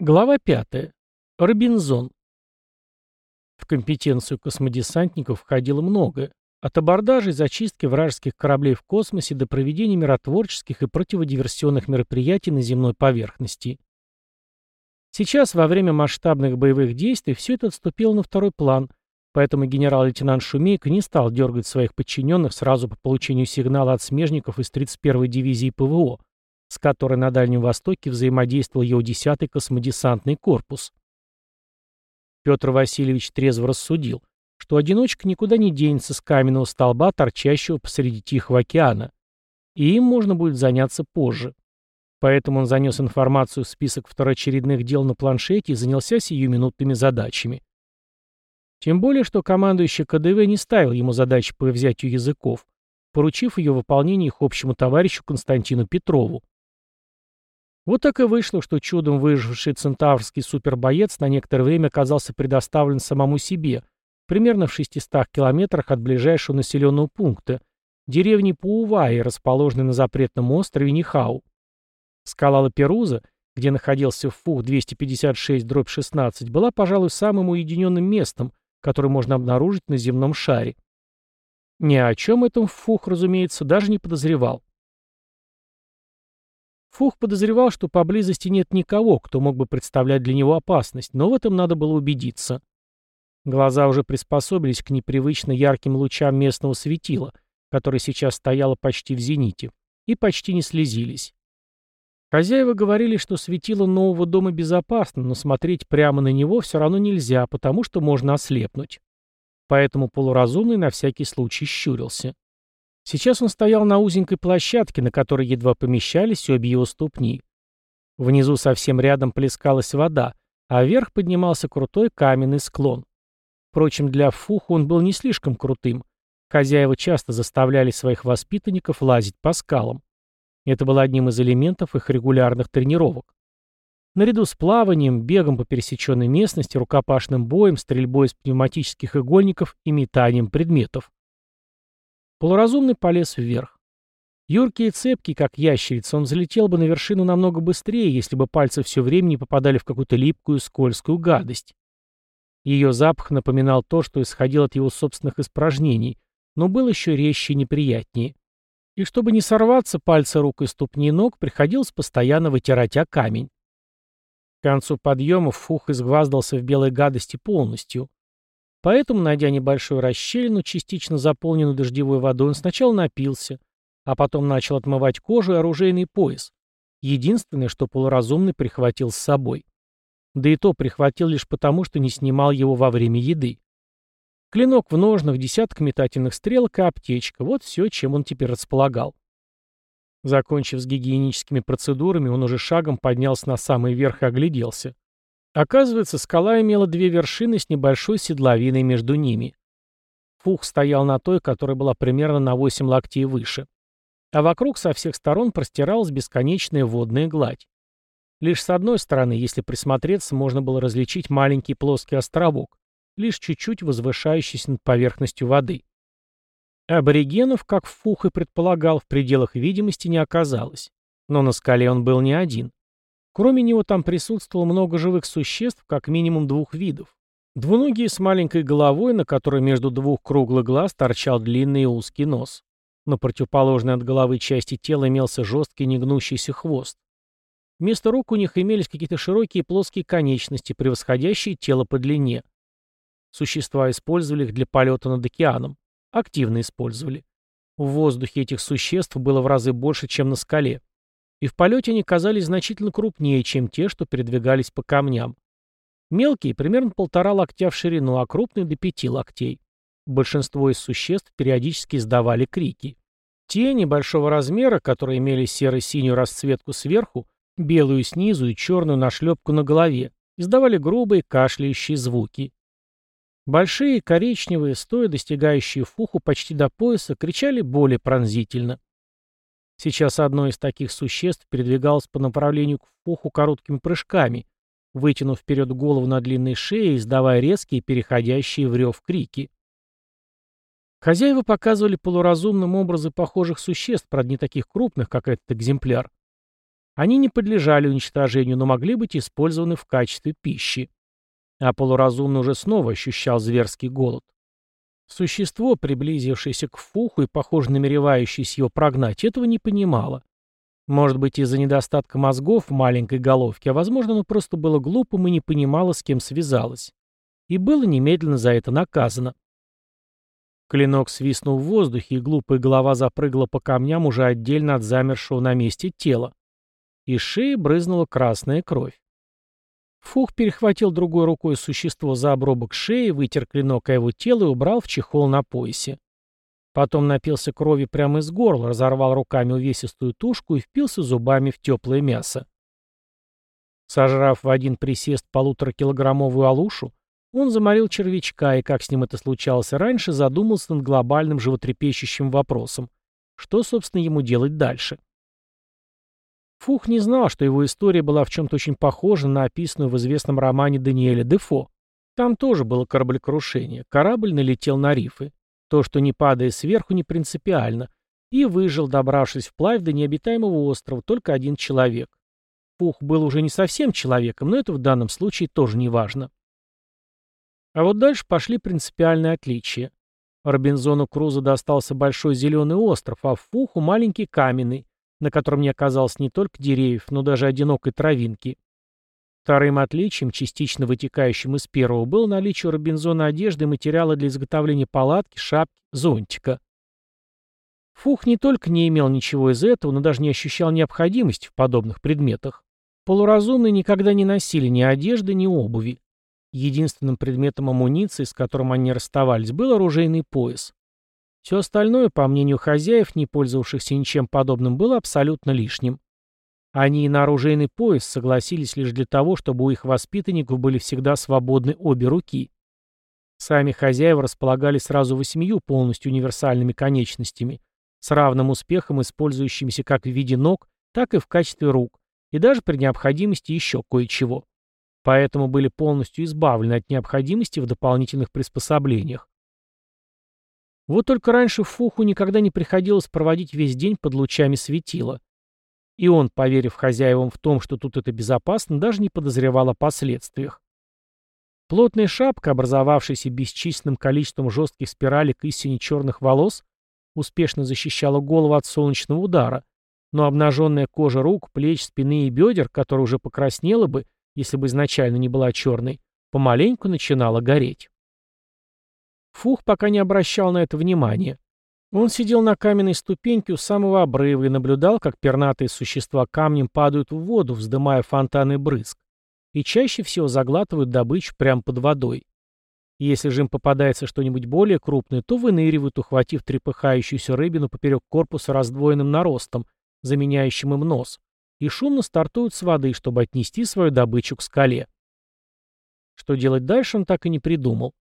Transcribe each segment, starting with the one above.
Глава 5. Робинзон. В компетенцию космодесантников входило многое. От абордажа и зачистки вражеских кораблей в космосе до проведения миротворческих и противодиверсионных мероприятий на земной поверхности. Сейчас, во время масштабных боевых действий, все это отступило на второй план, поэтому генерал-лейтенант Шумейко не стал дергать своих подчиненных сразу по получению сигнала от смежников из 31-й дивизии ПВО, с которой на Дальнем Востоке взаимодействовал его 10-й космодесантный корпус. Петр Васильевич трезво рассудил, что одиночка никуда не денется с каменного столба, торчащего посреди Тихого океана, и им можно будет заняться позже. Поэтому он занес информацию в список второочередных дел на планшете и занялся сиюминутными задачами. Тем более, что командующий КДВ не ставил ему задачи по взятию языков, поручив ее выполнение их общему товарищу Константину Петрову. Вот так и вышло, что чудом выживший центаврский супербоец на некоторое время оказался предоставлен самому себе, примерно в 600 километрах от ближайшего населенного пункта, деревни Пауваи, расположенной на запретном острове Нихау. Скала Лаперуза, где находился ФУХ 256-16, была, пожалуй, самым уединенным местом, которое можно обнаружить на земном шаре. Ни о чем этом ФУХ, разумеется, даже не подозревал. Фух подозревал, что поблизости нет никого, кто мог бы представлять для него опасность, но в этом надо было убедиться. Глаза уже приспособились к непривычно ярким лучам местного светила, которое сейчас стояло почти в зените, и почти не слезились. Хозяева говорили, что светило нового дома безопасно, но смотреть прямо на него все равно нельзя, потому что можно ослепнуть. Поэтому полуразумный на всякий случай щурился. Сейчас он стоял на узенькой площадке, на которой едва помещались обе его ступни. Внизу совсем рядом плескалась вода, а вверх поднимался крутой каменный склон. Впрочем, для Фуха он был не слишком крутым. Хозяева часто заставляли своих воспитанников лазить по скалам. Это было одним из элементов их регулярных тренировок. Наряду с плаванием, бегом по пересеченной местности, рукопашным боем, стрельбой из пневматических игольников и метанием предметов. Полуразумный полез вверх. Юркий и цепкий, как ящерица, он залетел бы на вершину намного быстрее, если бы пальцы все время не попадали в какую-то липкую, скользкую гадость. Ее запах напоминал то, что исходил от его собственных испражнений, но был еще резче и неприятнее. И чтобы не сорваться, пальцы рук и ступни ног приходилось постоянно вытирать о камень. К концу подъема Фух изгваздался в белой гадости полностью. Поэтому, найдя небольшую расщелину, частично заполненную дождевой водой, он сначала напился, а потом начал отмывать кожу и оружейный пояс. Единственное, что полуразумный прихватил с собой. Да и то прихватил лишь потому, что не снимал его во время еды. Клинок в ножнах, десяток метательных стрелок и аптечка — вот все, чем он теперь располагал. Закончив с гигиеническими процедурами, он уже шагом поднялся на самый верх и огляделся. Оказывается, скала имела две вершины с небольшой седловиной между ними. Фух стоял на той, которая была примерно на 8 локтей выше. А вокруг со всех сторон простиралась бесконечная водная гладь. Лишь с одной стороны, если присмотреться, можно было различить маленький плоский островок, лишь чуть-чуть возвышающийся над поверхностью воды. Аборигенов, как Фух и предполагал, в пределах видимости не оказалось. Но на скале он был не один. Кроме него там присутствовало много живых существ, как минимум двух видов. Двуногие с маленькой головой, на которой между двух круглых глаз торчал длинный и узкий нос. На противоположной от головы части тела имелся жесткий негнущийся хвост. Вместо рук у них имелись какие-то широкие плоские конечности, превосходящие тело по длине. Существа использовали их для полета над океаном. Активно использовали. В воздухе этих существ было в разы больше, чем на скале и в полете они казались значительно крупнее, чем те, что передвигались по камням. Мелкие, примерно полтора локтя в ширину, а крупные до пяти локтей. Большинство из существ периодически издавали крики. Те небольшого размера, которые имели серо-синюю расцветку сверху, белую снизу и черную нашлепку на голове, издавали грубые кашляющие звуки. Большие, коричневые, стоя достигающие фуху почти до пояса, кричали более пронзительно. Сейчас одно из таких существ передвигалось по направлению к Фуху короткими прыжками, вытянув вперед голову на длинной шее, издавая резкие, переходящие в рев крики. Хозяева показывали полуразумным образы похожих существ, правда не таких крупных, как этот экземпляр. Они не подлежали уничтожению, но могли быть использованы в качестве пищи. А полуразумный уже снова ощущал зверский голод. Существо, приблизившееся к Фуху и, похоже, намеревающееся его прогнать, этого не понимало. Может быть, из-за недостатка мозгов в маленькой головке, а возможно, оно просто было глупым и не понимало, с кем связалось. И было немедленно за это наказано. Клинок свистнул в воздухе, и глупая голова запрыгала по камням уже отдельно от замершего на месте тела. Из шеи брызнула красная кровь. Фух перехватил другой рукой существо за обрубок шеи, вытер клинок о его тело и убрал в чехол на поясе. Потом напился крови прямо из горла, разорвал руками увесистую тушку и впился зубами в теплое мясо. Сожрав в один присест полуторакилограммовую алушу, он заморил червячка и, как с ним это случалось раньше, задумался над глобальным животрепещущим вопросом. Что, собственно, ему делать дальше? Фух не знал, что его история была в чем-то очень похожа на описанную в известном романе Даниэля Дефо. Там тоже было кораблекрушение. Корабль налетел на рифы. То, что не падая сверху, не принципиально. И выжил, добравшись вплавь до необитаемого острова, только один человек. Фух был уже не совсем человеком, но это в данном случае тоже не важно. А вот дальше пошли принципиальные отличия. Робинзону Крузо достался большой зеленый остров, а Фуху маленький каменный, на котором не оказалось не только деревьев, но даже одинокой травинки. Вторым отличием, частично вытекающим из первого, было наличие у Робинзона одежды и материала для изготовления палатки, шапки, зонтика. Фух не только не имел ничего из этого, но даже не ощущал необходимости в подобных предметах. Полуразумные никогда не носили ни одежды, ни обуви. Единственным предметом амуниции, с которым они расставались, был оружейный пояс. Все остальное, по мнению хозяев, не пользовавшихся ничем подобным, было абсолютно лишним. Они и на оружейный пояс согласились лишь для того, чтобы у их воспитанников были всегда свободны обе руки. Сами хозяева располагали сразу восьмию полностью универсальными конечностями, с равным успехом использующимися как в виде ног, так и в качестве рук, и даже при необходимости еще кое-чего. Поэтому были полностью избавлены от необходимости в дополнительных приспособлениях. Вот только раньше Фуху никогда не приходилось проводить весь день под лучами светила. И он, поверив хозяевам в том, что тут это безопасно, даже не подозревал о последствиях. Плотная шапка, образовавшаяся бесчисленным количеством жестких спиралек и сине-черных волос, успешно защищала голову от солнечного удара, но обнаженная кожа рук, плеч, спины и бедер, которая уже покраснела бы, если бы изначально не была черной, помаленьку начинала гореть. Фух пока не обращал на это внимания. Он сидел на каменной ступеньке у самого обрыва и наблюдал, как пернатые существа камнем падают в воду, вздымая фонтаны брызг, и чаще всего заглатывают добычу прямо под водой. Если же им попадается что-нибудь более крупное, то выныривают, ухватив трепыхающуюся рыбину поперек корпуса раздвоенным наростом, заменяющим им нос, и шумно стартуют с воды, чтобы отнести свою добычу к скале. Что делать дальше, он так и не придумал.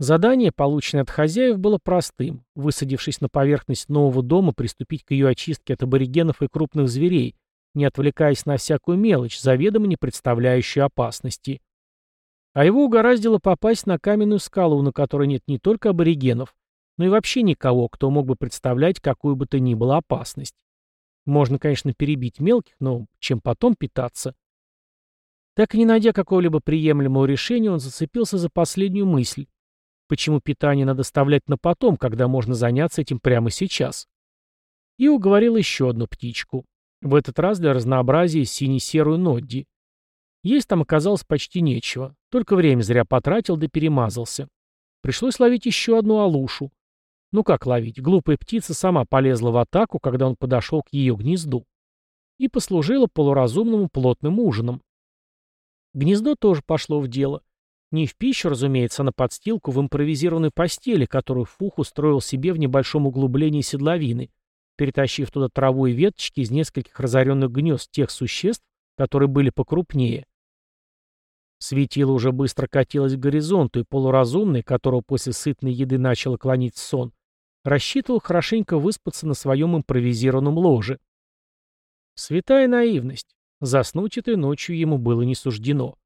Задание, полученное от хозяев, было простым. Высадившись на поверхность нового дома, приступить к ее очистке от аборигенов и крупных зверей, не отвлекаясь на всякую мелочь, заведомо не представляющую опасности. А его угораздило попасть на каменную скалу, на которой нет не только аборигенов, но и вообще никого, кто мог бы представлять какую бы то ни было опасность. Можно, конечно, перебить мелких, но чем потом питаться? Так и не найдя какого-либо приемлемого решения, он зацепился за последнюю мысль. Почему питание надо оставлять на потом, когда можно заняться этим прямо сейчас? И уговорил еще одну птичку. В этот раз для разнообразия сине-серую нодди. Есть там оказалось почти нечего. Только время зря потратил да перемазался. Пришлось ловить еще одну алушу. Ну как ловить? Глупая птица сама полезла в атаку, когда он подошел к ее гнезду. И послужила полуразумному плотным ужином. Гнездо тоже пошло в дело. Не в пищу, разумеется, а на подстилку в импровизированной постели, которую Фух устроил себе в небольшом углублении седловины, перетащив туда траву и веточки из нескольких разоренных гнезд тех существ, которые были покрупнее. Светило уже быстро катилось к горизонту, и полуразумный, которого после сытной еды начало клонить сон, рассчитывал хорошенько выспаться на своем импровизированном ложе. Святая наивность. Заснуть этой ночью ему было не суждено.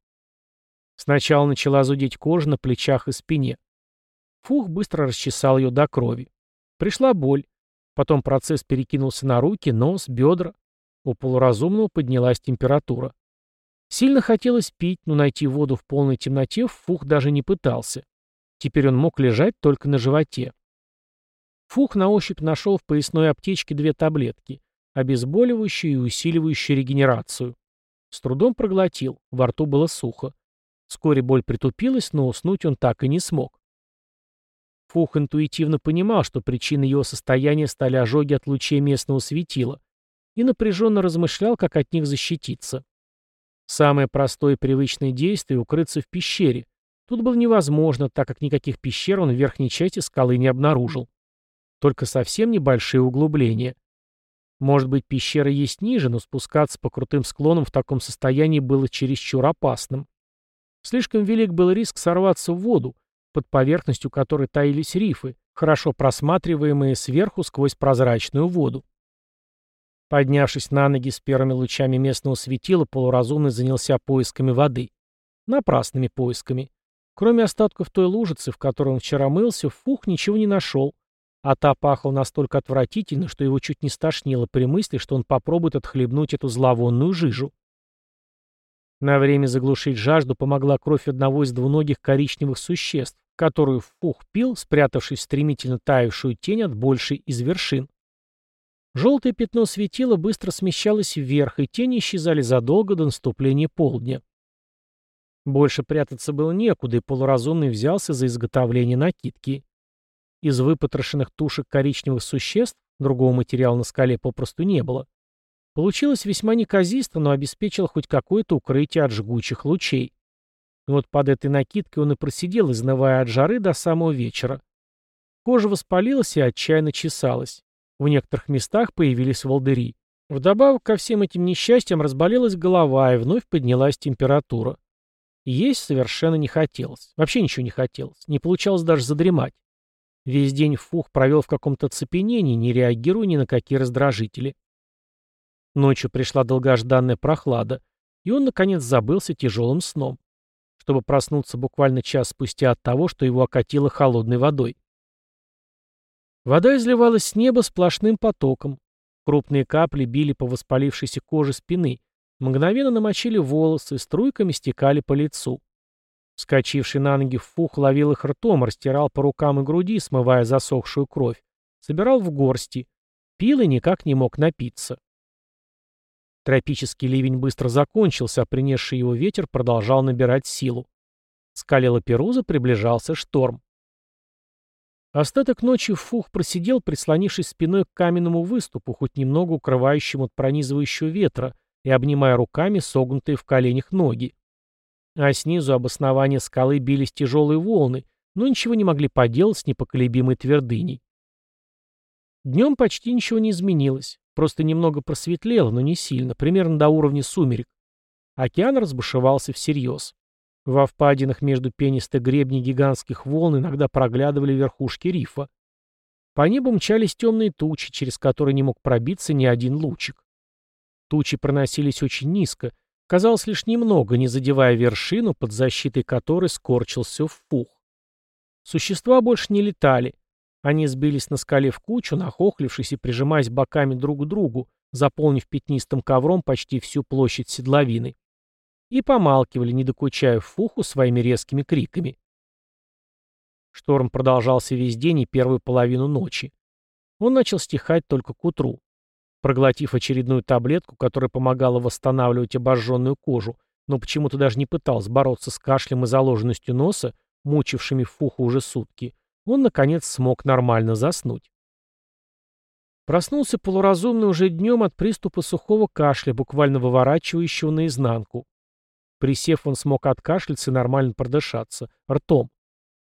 Сначала начала зудеть кожа на плечах и спине. Фух быстро расчесал ее до крови. Пришла боль. Потом процесс перекинулся на руки, нос, бедра. У полуразумного поднялась температура. Сильно хотелось пить, но найти воду в полной темноте Фух даже не пытался. Теперь он мог лежать только на животе. Фух на ощупь нашел в поясной аптечке две таблетки, обезболивающую и усиливающую регенерацию. С трудом проглотил, во рту было сухо. Вскоре боль притупилась, но уснуть он так и не смог. Фух интуитивно понимал, что причиной его состояния стали ожоги от лучей местного светила, и напряженно размышлял, как от них защититься. Самое простое и привычное действие — укрыться в пещере. Тут было невозможно, так как никаких пещер он в верхней части скалы не обнаружил. Только совсем небольшие углубления. Может быть, пещера есть ниже, но спускаться по крутым склонам в таком состоянии было чересчур опасным. Слишком велик был риск сорваться в воду, под поверхностью которой таились рифы, хорошо просматриваемые сверху сквозь прозрачную воду. Поднявшись на ноги с первыми лучами местного светила, полуразумный занялся поисками воды. Напрасными поисками. Кроме остатков той лужицы, в которой он вчера мылся, Фух ничего не нашел, а та пахла настолько отвратительно, что его чуть не стошнило при мысли, что он попробует отхлебнуть эту зловонную жижу. На время заглушить жажду помогла кровь одного из двуногих коричневых существ, которую Фух пил, спрятавшись в стремительно таявшую тень от большей из вершин. Желтое пятно светила быстро смещалось вверх, и тени исчезали задолго до наступления полдня. Больше прятаться было некуда, и полуразумный взялся за изготовление накидки. Из выпотрошенных тушек коричневых существ другого материала на скале попросту не было. Получилось весьма неказисто, но обеспечило хоть какое-то укрытие от жгучих лучей. И вот под этой накидкой он и просидел, изнывая от жары до самого вечера. Кожа воспалилась и отчаянно чесалась. В некоторых местах появились волдыри. Вдобавок ко всем этим несчастьям разболелась голова и вновь поднялась температура. Есть совершенно не хотелось. Вообще ничего не хотелось. Не получалось даже задремать. Весь день Фух провел в каком-то цепенении, не реагируя ни на какие раздражители. Ночью пришла долгожданная прохлада, и он, наконец, забылся тяжелым сном, чтобы проснуться буквально час спустя от того, что его окатило холодной водой. Вода изливалась с неба сплошным потоком. Крупные капли били по воспалившейся коже спины, мгновенно намочили волосы, струйками стекали по лицу. Скочивший на ноги фух ловил их ртом, растирал по рукам и груди, смывая засохшую кровь, собирал в горсти, пил и никак не мог напиться. Тропический ливень быстро закончился, а принесший его ветер продолжал набирать силу. Скалила Перуза, приближался шторм. Остаток ночи Фух просидел, прислонившись спиной к каменному выступу, хоть немного укрывающему от пронизывающего ветра, и обнимая руками согнутые в коленях ноги. А снизу об основание скалы бились тяжелые волны, но ничего не могли поделать с непоколебимой твердыней. Днем почти ничего не изменилось, просто немного просветлело, но не сильно, примерно до уровня сумерек. Океан разбушевался всерьез. Во впадинах между пенистой гребней гигантских волн иногда проглядывали верхушки рифа. По небу мчались темные тучи, через которые не мог пробиться ни один лучик. Тучи проносились очень низко, казалось лишь немного, не задевая вершину, под защитой которой скорчился в пух. Существа больше не летали. Они сбились на скале в кучу, нахохлившись и прижимаясь боками друг к другу, заполнив пятнистым ковром почти всю площадь седловины и помалкивали, не докучая Фуху своими резкими криками. Шторм продолжался весь день и первую половину ночи. Он начал стихать только к утру. Проглотив очередную таблетку, которая помогала восстанавливать обожженную кожу, но почему-то даже не пытался бороться с кашлем и заложенностью носа, мучившими Фуху уже сутки, он, наконец, смог нормально заснуть. Проснулся полуразумный уже днем от приступа сухого кашля, буквально выворачивающего наизнанку. Присев, он смог откашляться и нормально продышаться. Ртом.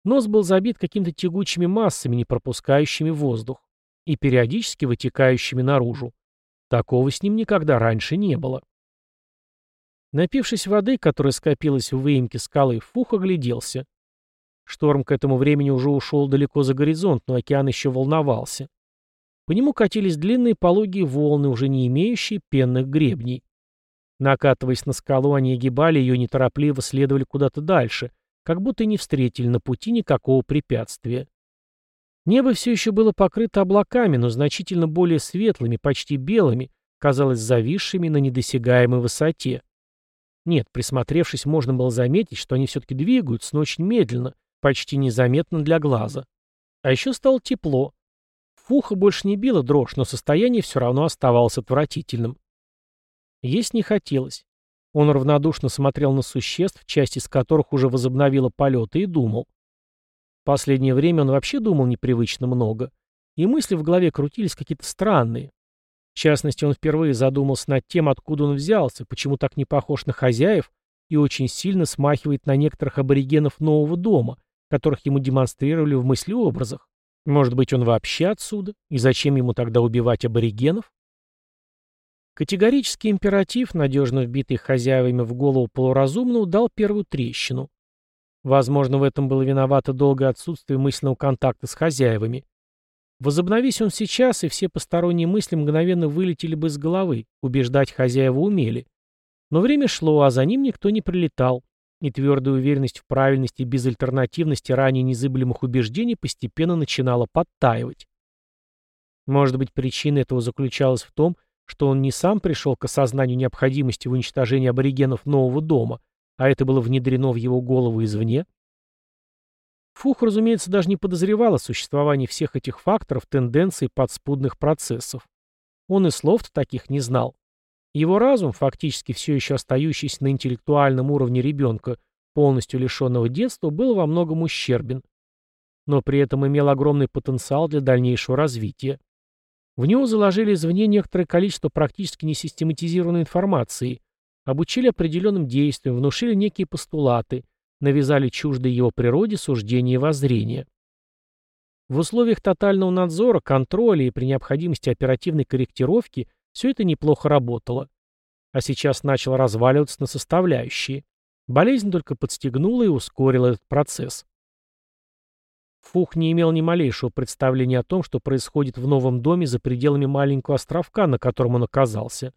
Нос был забит какими-то тягучими массами, не пропускающими воздух. И периодически вытекающими наружу. Такого с ним никогда раньше не было. Напившись воды, которая скопилась в выемке скалы, Фух огляделся. Шторм к этому времени уже ушел далеко за горизонт, но океан еще волновался. По нему катились длинные пологие волны, уже не имеющие пенных гребней. Накатываясь на скалу, они огибали ее неторопливо следовали куда-то дальше, как будто и не встретили на пути никакого препятствия. Небо все еще было покрыто облаками, но значительно более светлыми, почти белыми, казалось зависшими на недосягаемой высоте. Нет, присмотревшись, можно было заметить, что они все-таки двигаются, но очень медленно, почти незаметно для глаза. А еще стало тепло. Фуха больше не била дрожь, но состояние все равно оставалось отвратительным. Есть не хотелось. Он равнодушно смотрел на существ, часть из которых уже возобновила полеты, и думал. Последнее время он вообще думал непривычно много, и мысли в голове крутились какие-то странные. В частности, он впервые задумался над тем, откуда он взялся, почему так не похож на хозяев и очень сильно смахивает на некоторых аборигенов нового дома, которых ему демонстрировали в мыслеобразах. Может быть, он вообще отсюда? И зачем ему тогда убивать аборигенов? Категорический императив, надежно вбитый хозяевами в голову полуразумного, дал первую трещину. Возможно, в этом было виновато долгое отсутствие мысленного контакта с хозяевами. Возобновись он сейчас, и все посторонние мысли мгновенно вылетели бы из головы, убеждать хозяева умели. Но время шло, а за ним никто не прилетал, и твердая уверенность в правильности и безальтернативности ранее незыблемых убеждений постепенно начинала подтаивать. Может быть, причина этого заключалась в том, что он не сам пришел к осознанию необходимости в уничтожении аборигенов нового дома, а это было внедрено в его голову извне? Фух, разумеется, даже не подозревал о существовании всех этих факторов, тенденций, подспудных процессов. Он и слов-то таких не знал. Его разум, фактически все еще остающийся на интеллектуальном уровне ребенка, полностью лишенного детства, был во многом ущербен. Но при этом имел огромный потенциал для дальнейшего развития. В него заложили извне некоторое количество практически несистематизированной информации, обучили определенным действиям, внушили некие постулаты, навязали чуждые его природе суждения и воззрения. В условиях тотального надзора, контроля и при необходимости оперативной корректировки все это неплохо работало. А сейчас начало разваливаться на составляющие. Болезнь только подстегнула и ускорила этот процесс. Фух не имел ни малейшего представления о том, что происходит в новом доме за пределами маленького островка, на котором он оказался.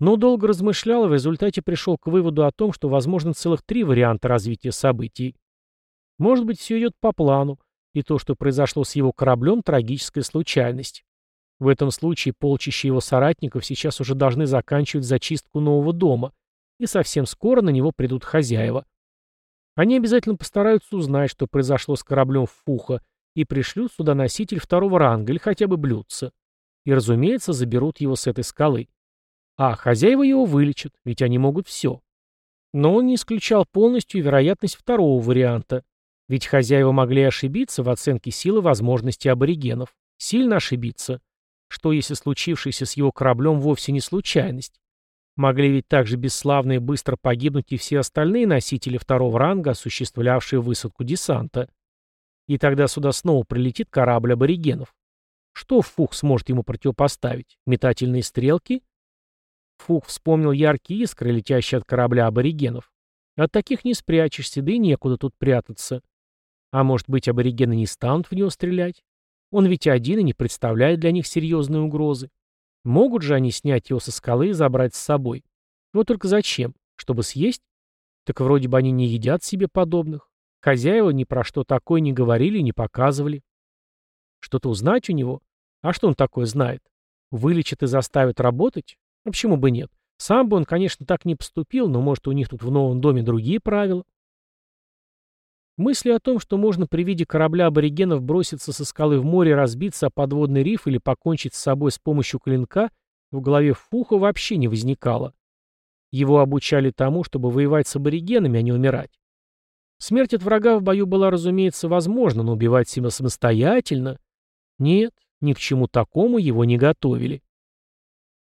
Но долго размышлял и в результате пришел к выводу о том, что возможно целых три варианта развития событий. Может быть, все идет по плану, и то, что произошло с его кораблем, трагическая случайность. В этом случае полчища его соратников сейчас уже должны заканчивать зачистку нового дома, и совсем скоро на него придут хозяева. Они обязательно постараются узнать, что произошло с кораблем Фуха, и пришлют сюда носитель второго ранга или хотя бы блюдца. И, разумеется, заберут его с этой скалы. А хозяева его вылечат, ведь они могут все. Но он не исключал полностью вероятность второго варианта. Ведь хозяева могли ошибиться в оценке силы возможностей аборигенов. Сильно ошибиться. Что если случившееся с его кораблем вовсе не случайность? Могли ведь также бесславно и быстро погибнуть и все остальные носители второго ранга, осуществлявшие высадку десанта. И тогда сюда снова прилетит корабль аборигенов. Что Фух сможет ему противопоставить? Метательные стрелки? Фух вспомнил яркие искры, летящие от корабля аборигенов. От таких не спрячешься, да и некуда тут прятаться. А может быть, аборигены не станут в него стрелять? Он ведь один и не представляет для них серьезной угрозы. Могут же они снять его со скалы и забрать с собой? Вот только зачем? Чтобы съесть? Так вроде бы они не едят себе подобных. Хозяева ни про что такое не говорили и не показывали. Что-то узнать у него? А что он такое знает? Вылечат и заставят работать? А почему бы нет? Сам бы он, конечно, так не поступил, но, может, у них тут в новом доме другие правила? Мысли о том, что можно при виде корабля аборигенов броситься со скалы в море, разбиться о подводный риф или покончить с собой с помощью клинка, в голове Фуха вообще не возникало. Его обучали тому, чтобы воевать с аборигенами, а не умирать. Смерть от врага в бою была, разумеется, возможна, но убивать себя самостоятельно? Нет, ни к чему такому его не готовили.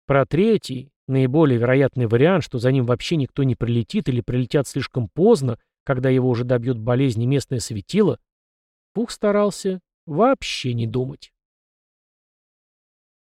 Про третий, наиболее вероятный вариант, что за ним вообще никто не прилетит или прилетят слишком поздно, когда его уже добьют болезни местное светило, Пух старался вообще не думать.